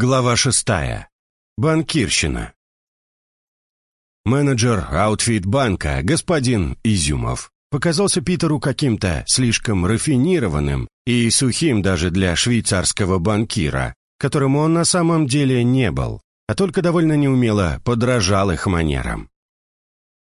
Глава шестая. Банкирщина. Менеджер аутфит-банка, господин Изюмов, показался Питеру каким-то слишком рафинированным и сухим даже для швейцарского банкира, которым он на самом деле не был, а только довольно неумело подражал их манерам.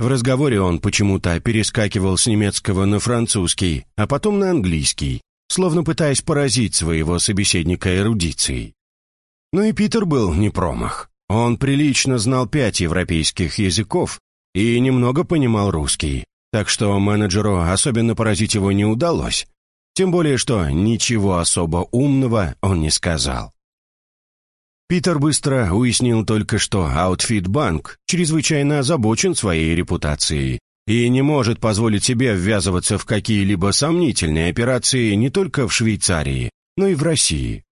В разговоре он почему-то перескакивал с немецкого на французский, а потом на английский, словно пытаясь поразить своего собеседника эрудицией. Ну и Питер был не промах. Он прилично знал пять европейских языков и немного понимал русский, так что менеджеру особенно поразить его не удалось, тем более что ничего особо умного он не сказал. Питер быстро уяснил только, что Outfit Bank чрезвычайно озабочен своей репутацией и не может позволить себе ввязываться в какие-либо сомнительные операции не только в Швейцарии, но и в России.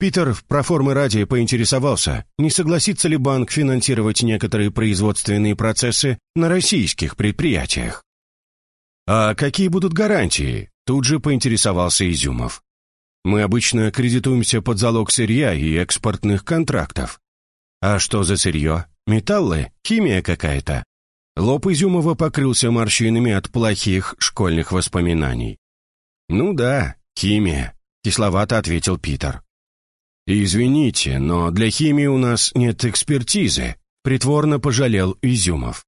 Питер про формы ради поинтересовался, не согласится ли банк финансировать некоторые производственные процессы на российских предприятиях. «А какие будут гарантии?» – тут же поинтересовался Изюмов. «Мы обычно кредитуемся под залог сырья и экспортных контрактов. А что за сырье? Металлы? Химия какая-то?» Лоб Изюмова покрылся морщинами от плохих школьных воспоминаний. «Ну да, химия», — кисловато ответил Питер. «Извините, но для химии у нас нет экспертизы», — притворно пожалел Изюмов.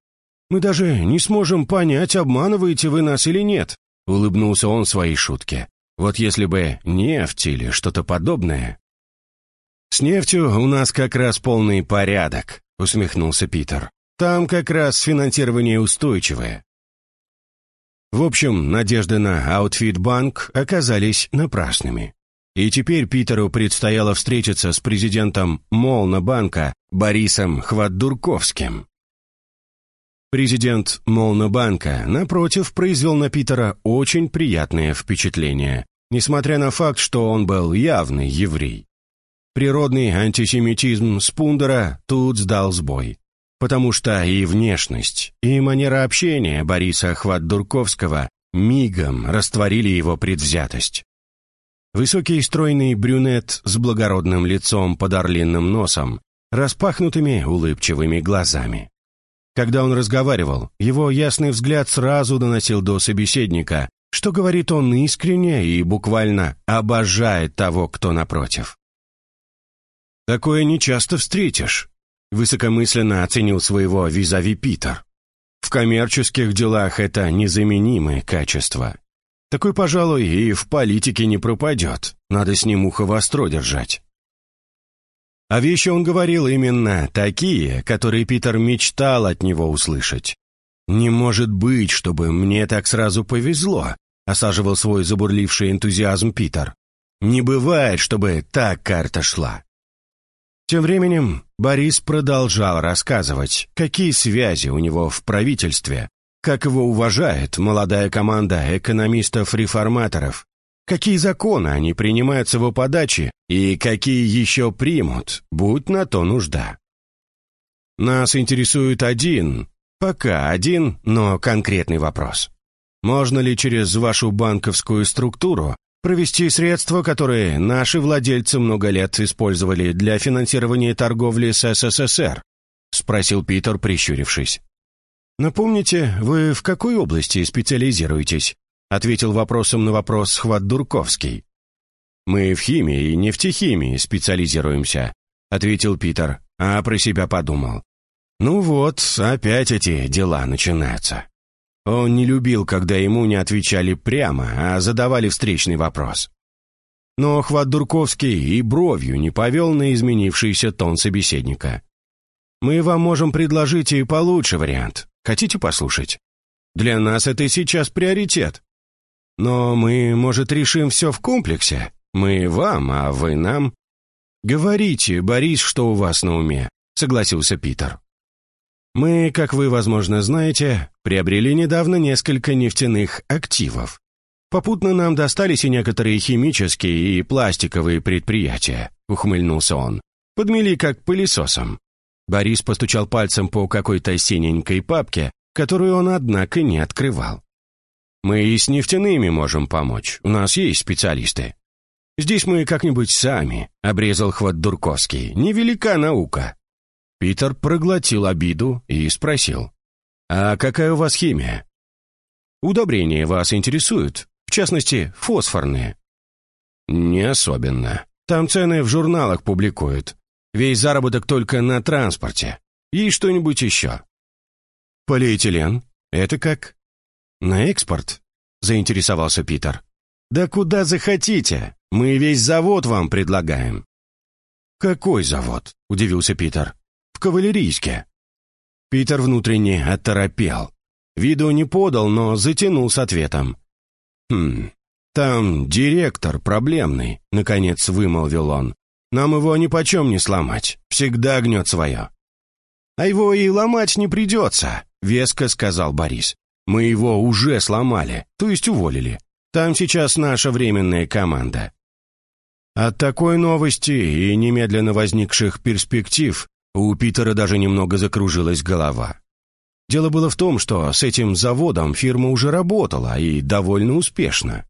«Мы даже не сможем понять, обманываете вы нас или нет», — улыбнулся он своей шутке. «Вот если бы нефть или что-то подобное...» «С нефтью у нас как раз полный порядок», — усмехнулся Питер. «Там как раз финансирование устойчивое». В общем, надежды на Outfit Банк оказались напрасными. И теперь Питеру предстояло встретиться с президентом Молнобанка Борисом Хватдурковским. Президент Молнобанка, напротив, произвел на Питера очень приятное впечатление, несмотря на факт, что он был явный еврей. Природный антисемитизм Спундера тут сдал сбой, потому что и внешность, и манера общения Бориса Хватдурковского мигом растворили его предвзятость. Высокий стройный брюнет с благородным лицом под орлиным носом, распахнутыми улыбчивыми глазами. Когда он разговаривал, его ясный взгляд сразу доносил до собеседника, что говорит он искренне и буквально обожает того, кто напротив. «Такое нечасто встретишь», — высокомысленно оценил своего визави Питер. «В коммерческих делах это незаменимые качества. Такой, пожалуй, и в политике не пропадет. Надо с ним ухо востро держать. А вещи он говорил именно такие, которые Питер мечтал от него услышать. «Не может быть, чтобы мне так сразу повезло», — осаживал свой забурливший энтузиазм Питер. «Не бывает, чтобы так карта шла». Тем временем Борис продолжал рассказывать, какие связи у него в правительстве, как его уважает молодая команда экономистов-реформаторов? Какие законы они принимают с его подачи и какие еще примут, будь на то нужда? Нас интересует один, пока один, но конкретный вопрос. Можно ли через вашу банковскую структуру провести средства, которые наши владельцы много лет использовали для финансирования торговли с СССР? Спросил Питер, прищурившись. «Напомните, вы в какой области специализируетесь?» ответил вопросом на вопрос Хват Дурковский. «Мы в химии и нефтехимии специализируемся», ответил Питер, а про себя подумал. «Ну вот, опять эти дела начинаются». Он не любил, когда ему не отвечали прямо, а задавали встречный вопрос. Но Хват Дурковский и бровью не повел на изменившийся тон собеседника. «Мы вам можем предложить и получше вариант. Хотите послушать? Для нас это сейчас приоритет. Но мы, может, решим все в комплексе? Мы вам, а вы нам?» «Говорите, Борис, что у вас на уме», — согласился Питер. «Мы, как вы, возможно, знаете, приобрели недавно несколько нефтяных активов. Попутно нам достались и некоторые химические и пластиковые предприятия», — ухмыльнулся он. «Подмели как пылесосом. Борис постучал пальцем по какой-то синенькой папке, которую он, однако, не открывал. «Мы и с нефтяными можем помочь, у нас есть специалисты». Здесь мы как-нибудь сами», — обрезал хват Дурковский. «Невелика наука». Питер проглотил обиду и спросил. «А какая у вас химия?» «Удобрения вас интересуют, в частности, фосфорные». «Не особенно. Там цены в журналах публикуют. Весь заработок только на транспорте. Есть что-нибудь еще?» «Полиэтилен? Это как?» «На экспорт?» — заинтересовался Питер. «Да куда захотите. Мы весь завод вам предлагаем». «Какой завод?» — удивился Питер. «В кавалерийске». Питер внутренне оторопел. Виду не подал, но затянул с ответом. «Хм, там директор проблемный», — наконец вымолвил он. «Нам его нипочем не сломать, всегда гнет свое». «А его и ломать не придется», — веско сказал Борис. «Мы его уже сломали, то есть уволили. Там сейчас наша временная команда. От такой новости и немедленно возникших перспектив у Питера даже немного закружилась голова. Дело было в том, что с этим заводом фирма уже работала и довольно успешно.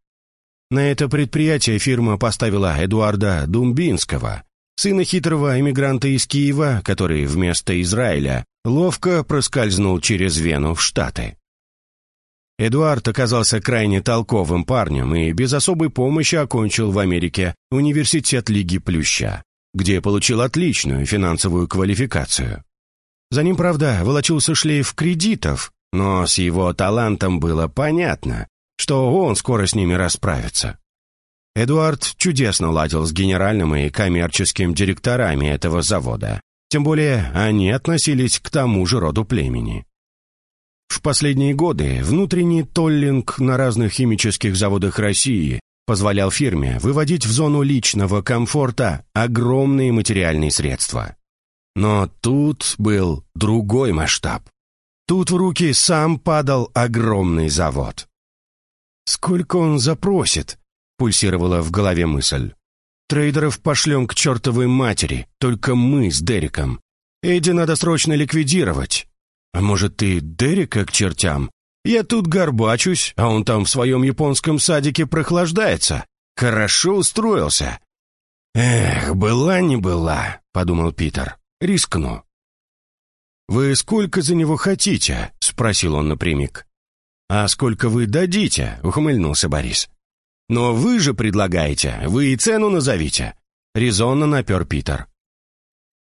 На это предприятие фирма поставила Эдуарда Думбинского, сына хитрого эмигранта из Киева, который вместо Израиля ловко проскользнул через Вену в Штаты. Эдуард оказался крайне толковым парнем и без особой помощи окончил в Америке университет Лиги Плюща, где получил отличную финансовую квалификацию. За ним, правда, волочился шлейф кредитов, но с его талантом было понятно, что он скоро с ними расправится. Эдуард чудесно ладил с генеральным и коммерческим директорами этого завода, тем более они относились к тому же роду племени. В последние годы внутренний толлинг на разных химических заводах России позволял фирме выводить в зону личного комфорта огромные материальные средства. Но тут был другой масштаб. Тут в руки сам падал огромный завод. «Сколько он запросит?» — пульсировала в голове мысль. «Трейдеров пошлем к чертовой матери, только мы с Дериком. Эдди надо срочно ликвидировать, а может, ты Дерека к чертям? Я тут горбачусь, а он там в своем японском садике прохлаждается. Хорошо устроился. Эх, была не была, подумал Питер. Рискну. «Вы сколько за него хотите?» — спросил он напрямик. «А сколько вы дадите?» — ухмыльнулся Борис. «Но вы же предлагаете, вы и цену назовите», — резонно напер Питер.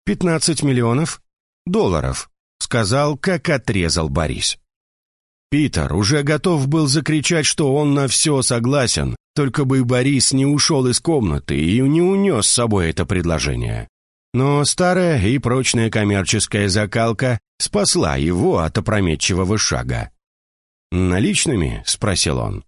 «Пятнадцать миллионов долларов», сказал, как отрезал Борис. Питер уже готов был закричать, что он на все согласен, только бы Борис не ушел из комнаты и не унес с собой это предложение. Но старая и прочная коммерческая закалка спасла его от опрометчивого шага. «Наличными?» — спросил он.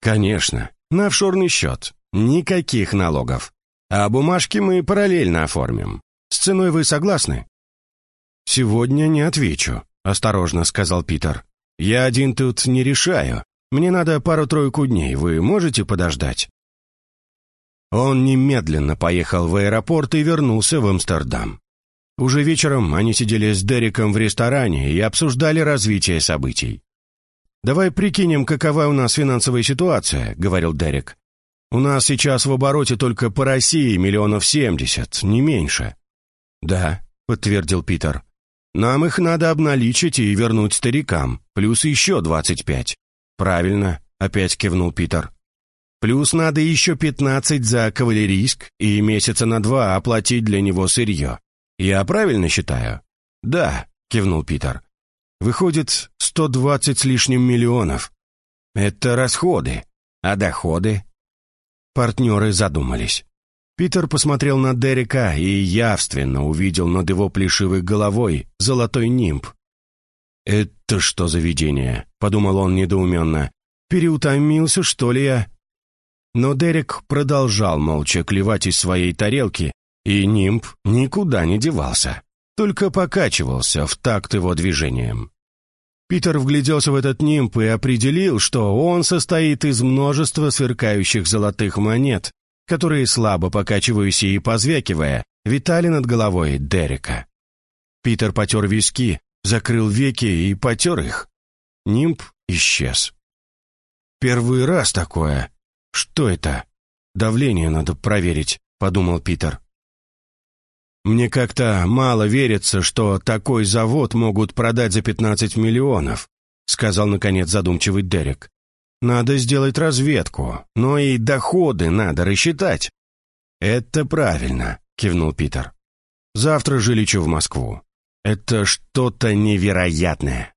«Конечно, на офшорный счет. Никаких налогов. А бумажки мы параллельно оформим. С ценой вы согласны?» «Сегодня не отвечу», — осторожно сказал Питер. «Я один тут не решаю. Мне надо пару-тройку дней. Вы можете подождать?» Он немедленно поехал в аэропорт и вернулся в Амстердам. Уже вечером они сидели с Дереком в ресторане и обсуждали развитие событий. «Давай прикинем, какова у нас финансовая ситуация», — говорил Дерек. «У нас сейчас в обороте только по России миллионов семьдесят, не меньше». «Да», — подтвердил Питер. Нам их надо обналичить и вернуть старикам, плюс еще двадцать пять. Правильно, опять кивнул Питер. Плюс надо еще пятнадцать за кавалерийск и месяца на два оплатить для него сырье. Я правильно считаю? Да, кивнул Питер. Выходит, сто двадцать с лишним миллионов. Это расходы. А доходы? Партнеры задумались. Питер посмотрел на Дерека и явственно увидел над его плешивой головой золотой нимб. «Это что за видение?» — подумал он недоуменно. «Переутомился, что ли я?» Но Дерек продолжал молча клевать из своей тарелки, и нимб никуда не девался, только покачивался в такт его движением. Питер вгляделся в этот нимб и определил, что он состоит из множества сверкающих золотых монет, которые, слабо покачиваясь и позвякивая, витали над головой Дерека. Питер потер виски, закрыл веки и потер их. Нимб исчез. «Первый раз такое. Что это?» Давление надо проверить», — подумал Питер. «Мне как-то мало верится, что такой завод могут продать за 15 миллионов», сказал, наконец, задумчивый Дерек. «Надо сделать разведку, но и доходы надо рассчитать». «Это правильно», — кивнул Питер. «Завтра же лечу в Москву. Это что-то невероятное».